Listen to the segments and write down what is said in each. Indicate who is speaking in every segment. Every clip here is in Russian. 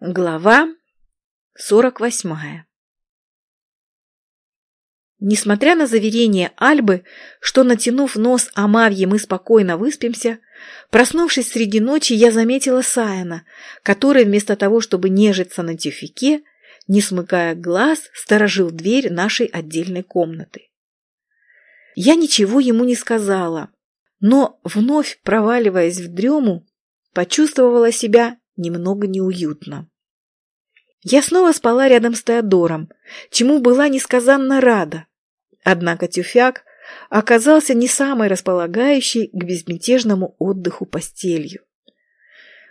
Speaker 1: Глава сорок восьмая Несмотря на заверение Альбы, что, натянув нос Амавье, мы спокойно выспимся, проснувшись среди ночи, я заметила Саяна, который вместо того, чтобы нежиться на тюфике, не смыкая глаз, сторожил дверь нашей отдельной комнаты. Я ничего ему не сказала, но, вновь проваливаясь в дрему, почувствовала себя немного неуютно. Я снова спала рядом с Теодором, чему была несказанно рада. Однако тюфяк оказался не самой располагающей к безмятежному отдыху постелью.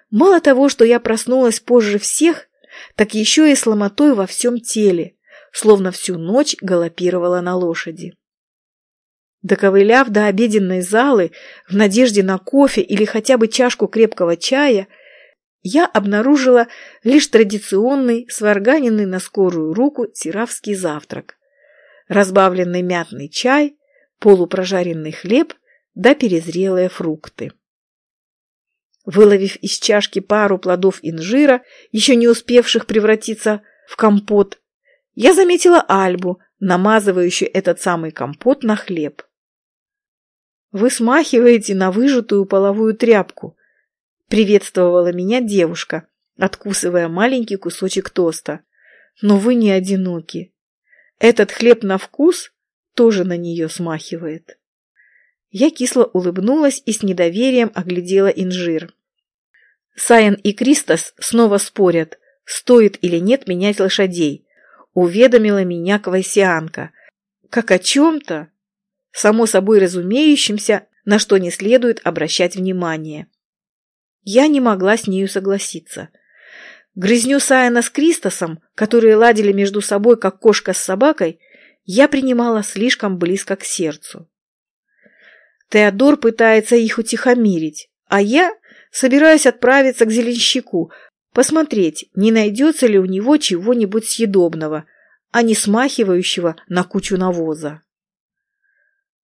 Speaker 1: Мало того, что я проснулась позже всех, так еще и сломотой во всем теле, словно всю ночь галопировала на лошади. Доковыляв до обеденной залы в надежде на кофе или хотя бы чашку крепкого чая – я обнаружила лишь традиционный, сварганенный на скорую руку тиравский завтрак. Разбавленный мятный чай, полупрожаренный хлеб да перезрелые фрукты. Выловив из чашки пару плодов инжира, еще не успевших превратиться в компот, я заметила Альбу, намазывающую этот самый компот на хлеб. «Вы смахиваете на выжатую половую тряпку», Приветствовала меня девушка, откусывая маленький кусочек тоста. Но вы не одиноки. Этот хлеб на вкус тоже на нее смахивает. Я кисло улыбнулась и с недоверием оглядела инжир. Сайен и Кристос снова спорят, стоит или нет менять лошадей. Уведомила меня квайсианка. Как о чем-то, само собой разумеющимся, на что не следует обращать внимание. Я не могла с нею согласиться. Грызню Саяна с Кристосом, которые ладили между собой, как кошка с собакой, я принимала слишком близко к сердцу. Теодор пытается их утихомирить, а я собираюсь отправиться к зеленщику, посмотреть, не найдется ли у него чего-нибудь съедобного, а не смахивающего на кучу навоза.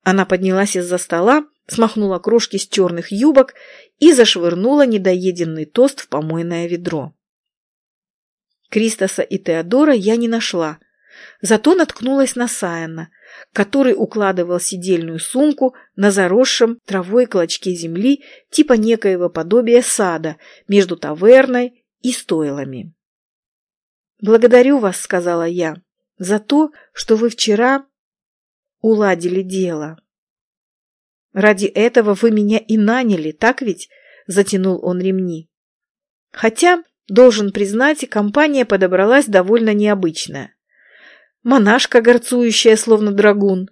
Speaker 1: Она поднялась из-за стола, смахнула крошки с черных юбок и зашвырнула недоеденный тост в помойное ведро. Кристоса и Теодора я не нашла, зато наткнулась на Саяна, который укладывал сидельную сумку на заросшем травой клочке земли типа некоего подобия сада между таверной и стойлами. «Благодарю вас», — сказала я, — «за то, что вы вчера уладили дело». Ради этого вы меня и наняли, так ведь? Затянул он ремни. Хотя, должен признать, компания подобралась довольно необычная. Монашка, горцующая, словно драгун.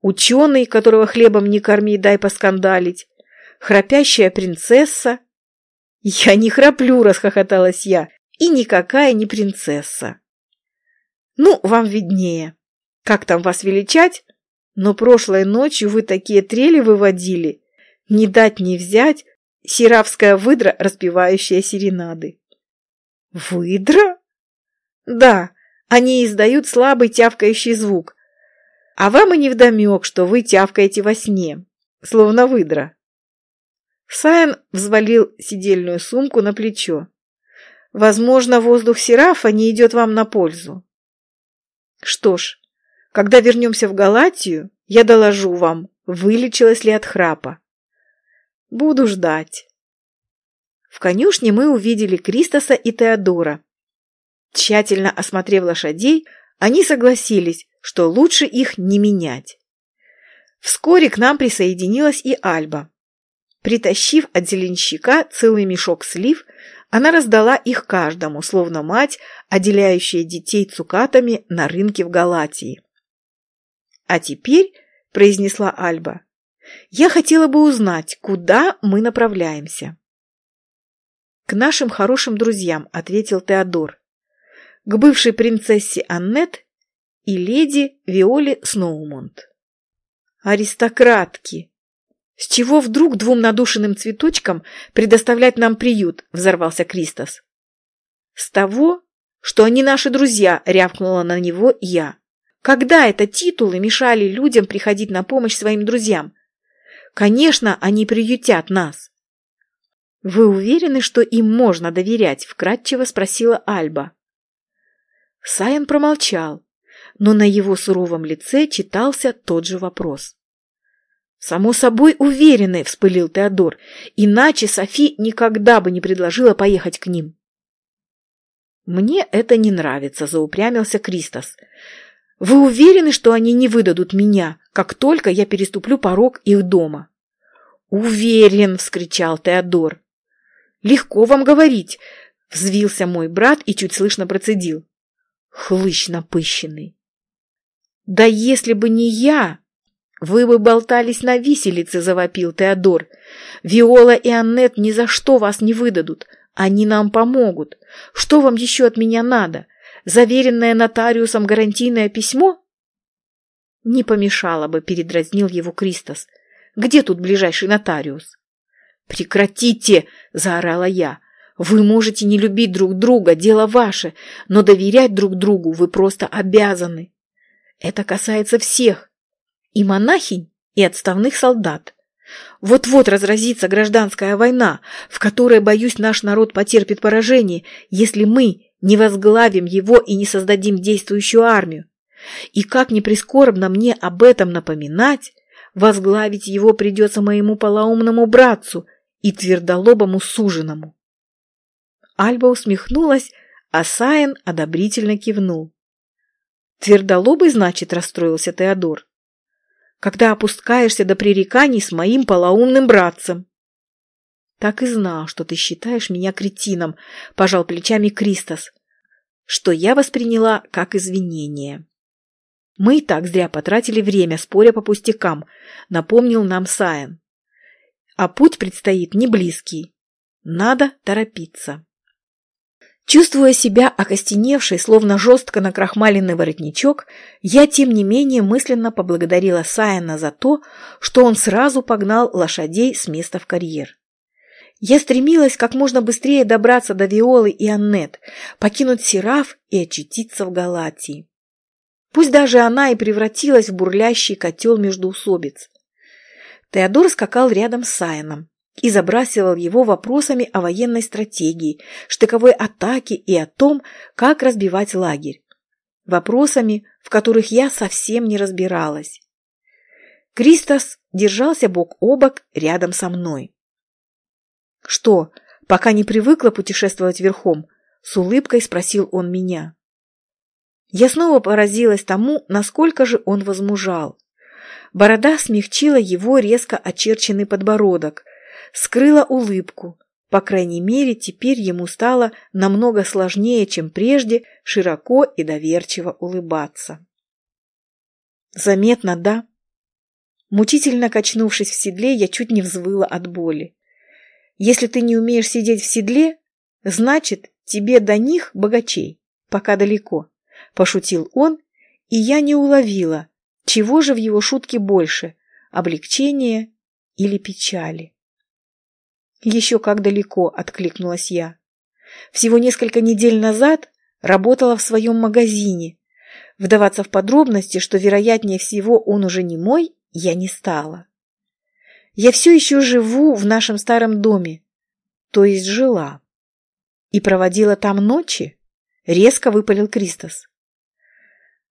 Speaker 1: Ученый, которого хлебом не корми, дай поскандалить. Храпящая принцесса. Я не храплю, расхохоталась я. И никакая не принцесса. Ну, вам виднее. Как там вас величать? Но прошлой ночью вы такие трели выводили. Не дать не взять сиравская выдра, распевающая серенады. Выдра? Да, они издают слабый тявкающий звук. А вам и не вдомек, что вы тявкаете во сне, словно выдра. Сайн взвалил сидельную сумку на плечо. Возможно, воздух Серафа не идет вам на пользу. Что ж, когда вернемся в Галатию, я доложу вам, вылечилась ли от храпа. Буду ждать. В конюшне мы увидели Кристоса и Теодора. Тщательно осмотрев лошадей, они согласились, что лучше их не менять. Вскоре к нам присоединилась и Альба. Притащив от зеленщика целый мешок слив, она раздала их каждому, словно мать, отделяющая детей цукатами на рынке в Галатии. «А теперь», — произнесла Альба, — «я хотела бы узнать, куда мы направляемся». «К нашим хорошим друзьям», — ответил Теодор. «К бывшей принцессе Аннет и леди Виоле Сноумонт». «Аристократки! С чего вдруг двум надушенным цветочкам предоставлять нам приют?» — взорвался Кристос. «С того, что они наши друзья», — рявкнула на него я. Когда это титулы мешали людям приходить на помощь своим друзьям? Конечно, они приютят нас. «Вы уверены, что им можно доверять?» – вкратчиво спросила Альба. Сайен промолчал, но на его суровом лице читался тот же вопрос. «Само собой уверены», — вспылил Теодор, «иначе Софи никогда бы не предложила поехать к ним». «Мне это не нравится», — заупрямился Кристос. «Вы уверены, что они не выдадут меня, как только я переступлю порог их дома?» «Уверен!» — вскричал Теодор. «Легко вам говорить!» — взвился мой брат и чуть слышно процедил. «Хлыщ напыщенный!» «Да если бы не я, вы бы болтались на виселице!» — завопил Теодор. «Виола и Аннет ни за что вас не выдадут. Они нам помогут. Что вам еще от меня надо? Заверенное нотариусом гарантийное письмо?» «Не помешало бы», — передразнил его Кристос. Где тут ближайший нотариус?» «Прекратите!» – заорала я. «Вы можете не любить друг друга, дело ваше, но доверять друг другу вы просто обязаны. Это касается всех, и монахинь, и отставных солдат. Вот-вот разразится гражданская война, в которой, боюсь, наш народ потерпит поражение, если мы не возглавим его и не создадим действующую армию. И как ни прискорбно мне об этом напоминать, возглавить его придется моему полоумному братцу и твердолобому суженому. Альба усмехнулась, а Саин одобрительно кивнул. Твердолобый, значит, расстроился Теодор. Когда опускаешься до пререканий с моим полоумным братцем. Так и знал, что ты считаешь меня кретином, пожал плечами Кристос, что я восприняла как извинение. Мы и так зря потратили время, споря по пустякам, напомнил нам Саен. А путь предстоит не близкий. Надо торопиться. Чувствуя себя окостеневшей, словно жестко накрахмаленный воротничок, я, тем не менее, мысленно поблагодарила Саяна за то, что он сразу погнал лошадей с места в карьер. Я стремилась как можно быстрее добраться до Виолы и Аннет, покинуть Сераф и очутиться в Галатии. Пусть даже она и превратилась в бурлящий котел между усобиц. Теодор скакал рядом с Сайеном и забрасывал его вопросами о военной стратегии, штыковой атаке и о том, как разбивать лагерь. Вопросами, в которых я совсем не разбиралась. Кристос держался бок о бок рядом со мной. «Что, пока не привыкла путешествовать верхом?» — с улыбкой спросил он меня. Я снова поразилась тому, насколько же он возмужал. Борода смягчила его резко очерченный подбородок, скрыла улыбку. По крайней мере, теперь ему стало намного сложнее, чем прежде, широко и доверчиво улыбаться. Заметно, да? Мучительно качнувшись в седле, я чуть не взвыла от боли. Если ты не умеешь сидеть в седле, значит, тебе до них, богачей, пока далеко. Пошутил он, и я не уловила, чего же в его шутке больше – облегчения или печали. «Еще как далеко», – откликнулась я. «Всего несколько недель назад работала в своем магазине. Вдаваться в подробности, что, вероятнее всего, он уже не мой, я не стала. Я все еще живу в нашем старом доме, то есть жила. И проводила там ночи?» – резко выпалил Кристос.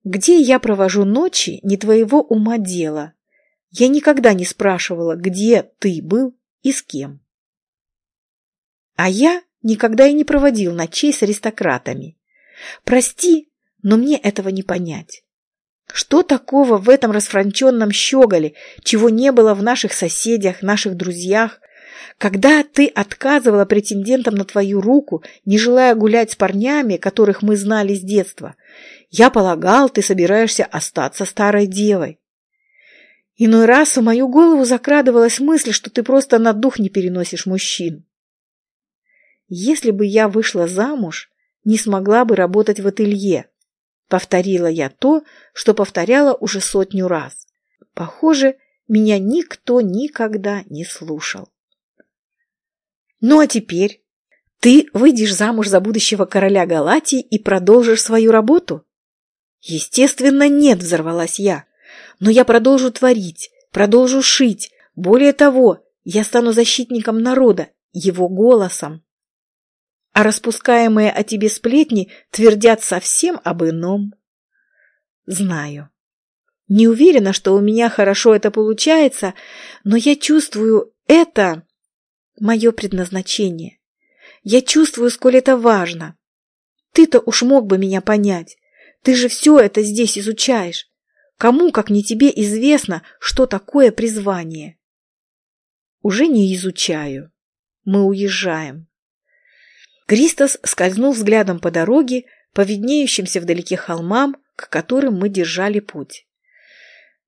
Speaker 1: Где я провожу ночи, не твоего ума дело. Я никогда не спрашивала, где ты был и с кем. А я никогда и не проводил ночей с аристократами. Прости, но мне этого не понять. Что такого в этом расфранченном щеголе, чего не было в наших соседях, наших друзьях, когда ты отказывала претендентам на твою руку, не желая гулять с парнями, которых мы знали с детства, я полагал, ты собираешься остаться старой девой. Иной раз в мою голову закрадывалась мысль, что ты просто на дух не переносишь мужчин. Если бы я вышла замуж, не смогла бы работать в ателье. Повторила я то, что повторяла уже сотню раз. Похоже, меня никто никогда не слушал. Ну а теперь ты выйдешь замуж за будущего короля Галатии и продолжишь свою работу? Естественно, нет, взорвалась я. Но я продолжу творить, продолжу шить. Более того, я стану защитником народа его голосом. А распускаемые о тебе сплетни твердят совсем об ином. Знаю. Не уверена, что у меня хорошо это получается, но я чувствую это мое предназначение. Я чувствую, сколь это важно. Ты-то уж мог бы меня понять. Ты же все это здесь изучаешь. Кому, как не тебе, известно, что такое призвание? Уже не изучаю. Мы уезжаем. Кристос скользнул взглядом по дороге, по виднеющимся вдалеке холмам, к которым мы держали путь.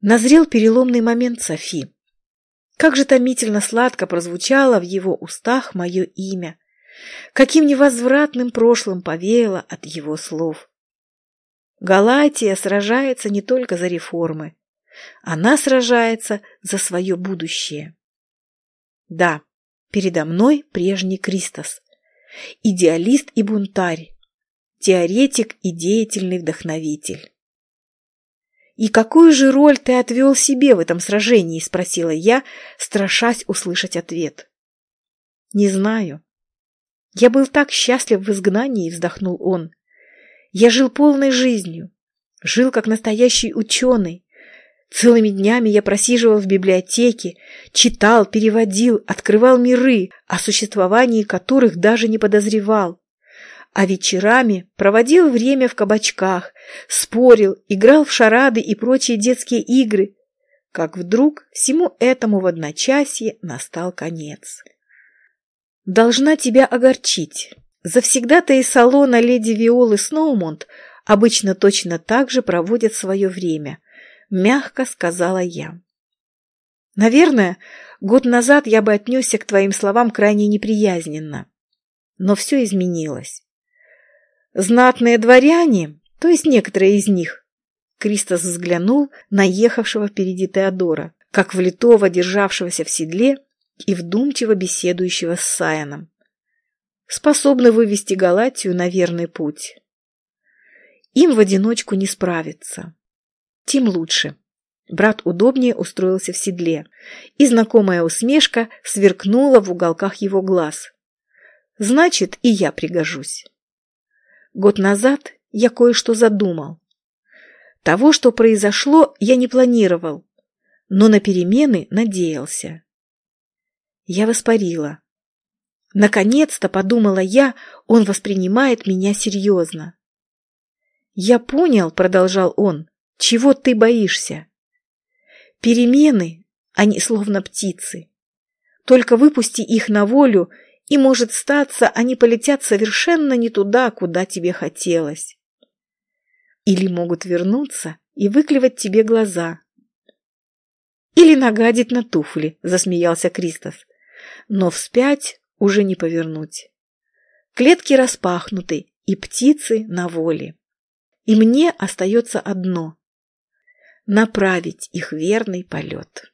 Speaker 1: Назрел переломный момент Софи. Как же томительно сладко прозвучало в его устах мое имя. Каким невозвратным прошлым повеяло от его слов. Галатия сражается не только за реформы. Она сражается за свое будущее. Да, передо мной прежний Кристос. Идеалист и бунтарь. Теоретик и деятельный вдохновитель. «И какую же роль ты отвел себе в этом сражении?» – спросила я, страшась услышать ответ. «Не знаю. Я был так счастлив в изгнании», – вздохнул он. «Я жил полной жизнью, жил как настоящий ученый. Целыми днями я просиживал в библиотеке, читал, переводил, открывал миры, о существовании которых даже не подозревал а вечерами проводил время в кабачках, спорил, играл в шарады и прочие детские игры. Как вдруг всему этому в одночасье настал конец. Должна тебя огорчить. Завсегда-то из салона леди Виолы Сноумонт обычно точно так же проводят свое время, мягко сказала я. Наверное, год назад я бы отнесся к твоим словам крайне неприязненно. Но все изменилось. Знатные дворяне, то есть некоторые из них. Кристос взглянул на ехавшего впереди Теодора, как влитого, державшегося в седле и вдумчиво беседующего с Саяном. Способны вывести Галатию на верный путь. Им в одиночку не справиться. Тем лучше. Брат удобнее устроился в седле, и знакомая усмешка сверкнула в уголках его глаз. Значит, и я пригожусь. Год назад я кое-что задумал. Того, что произошло, я не планировал, но на перемены надеялся. Я воспарила. Наконец-то, подумала я, он воспринимает меня серьезно. «Я понял», — продолжал он, — «чего ты боишься? Перемены, они словно птицы. Только выпусти их на волю, и, может статься, они полетят совершенно не туда, куда тебе хотелось. Или могут вернуться и выклевать тебе глаза. Или нагадить на туфли, засмеялся Кристоф. Но вспять уже не повернуть. Клетки распахнуты, и птицы на воле. И мне остается одно — направить их верный полет.